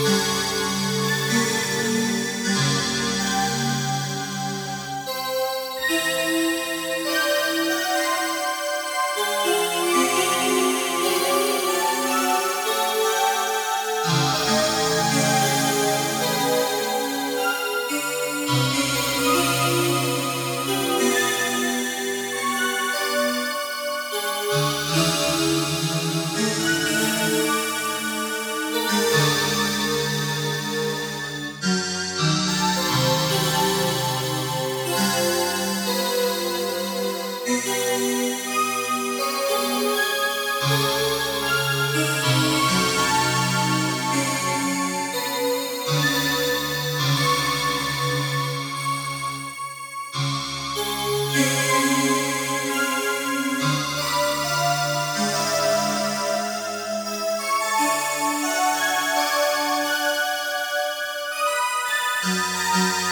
Música Música